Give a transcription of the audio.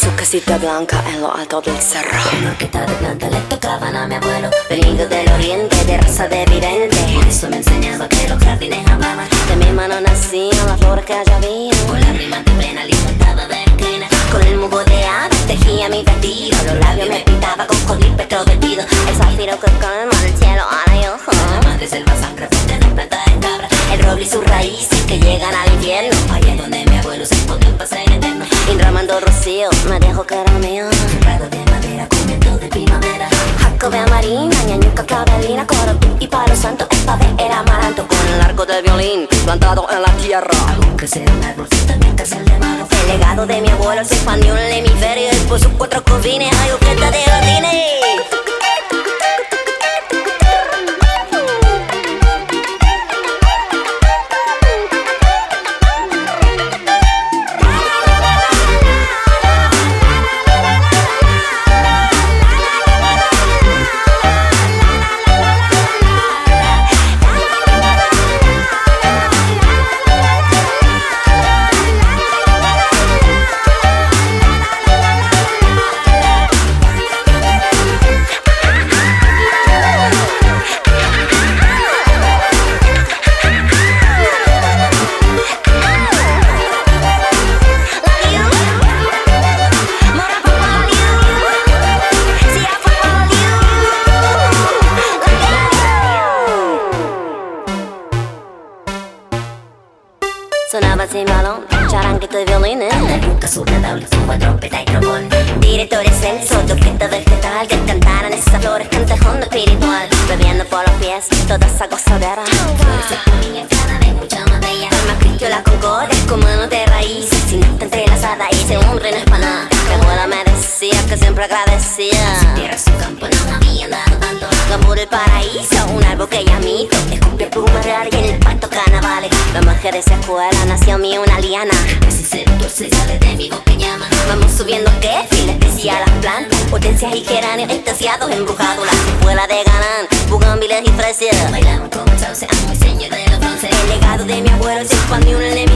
su casita blanca en lo alto del cerro. Una orquesta de planta le tocaban a mi abuelo, venido del oriente, de raza de vidente. Por eso me enseñaba que los jardines hablaban. De mi mano nacían las flores que allá había. Con lágrimas de pena alimentada de madre selva sangre fuente de planta de cabra. El roble y sus raíces que llegan al infierno. Allá donde mi abuelo se encontró un paseo eterno. Inramando rocío, me dijo que era mío. Cerrado de madera con viento de primavera. Jacobea marina, ñañuca clavelina, coro y palo santo, esta era amaranto con el arco del violín plantado en la tierra. Hago crecer un árbol también casal de mano. El legado de mi abuelo se expandió en el hemisferio y por sus cuatro cofines hay orquesta de jardines. Sonaba sin balón, charanguito y violines. Nunca su redoble, tuba, trompeta y trombón. Directores Celso, de orquesta vegetal Que cantaran esas flores, cantejón espiritual Bebiendo por los pies, toda esa gozadera niña cada vez mucho más bella. Alma Cristo la concordia, como no de raíces Sin entrelazada y ese hombre no es para nada me decía que siempre agradecía. Tierra su campo no había dado tanto. Por el paraíso, un árbol que llamito Escupe pluma real y en el pacto carnavales. La magia de esa escuela nació en mí una liana. Ese seductor se sale de mi boca llama. Vamos subiendo que especial las plantas. Potencias y geranios extasiados embrujados Las escuelas de Ganán, bugambiles y fresias. Bailamos como sauce, amo y señor de los bronces. El legado de mi abuelo se expandió en el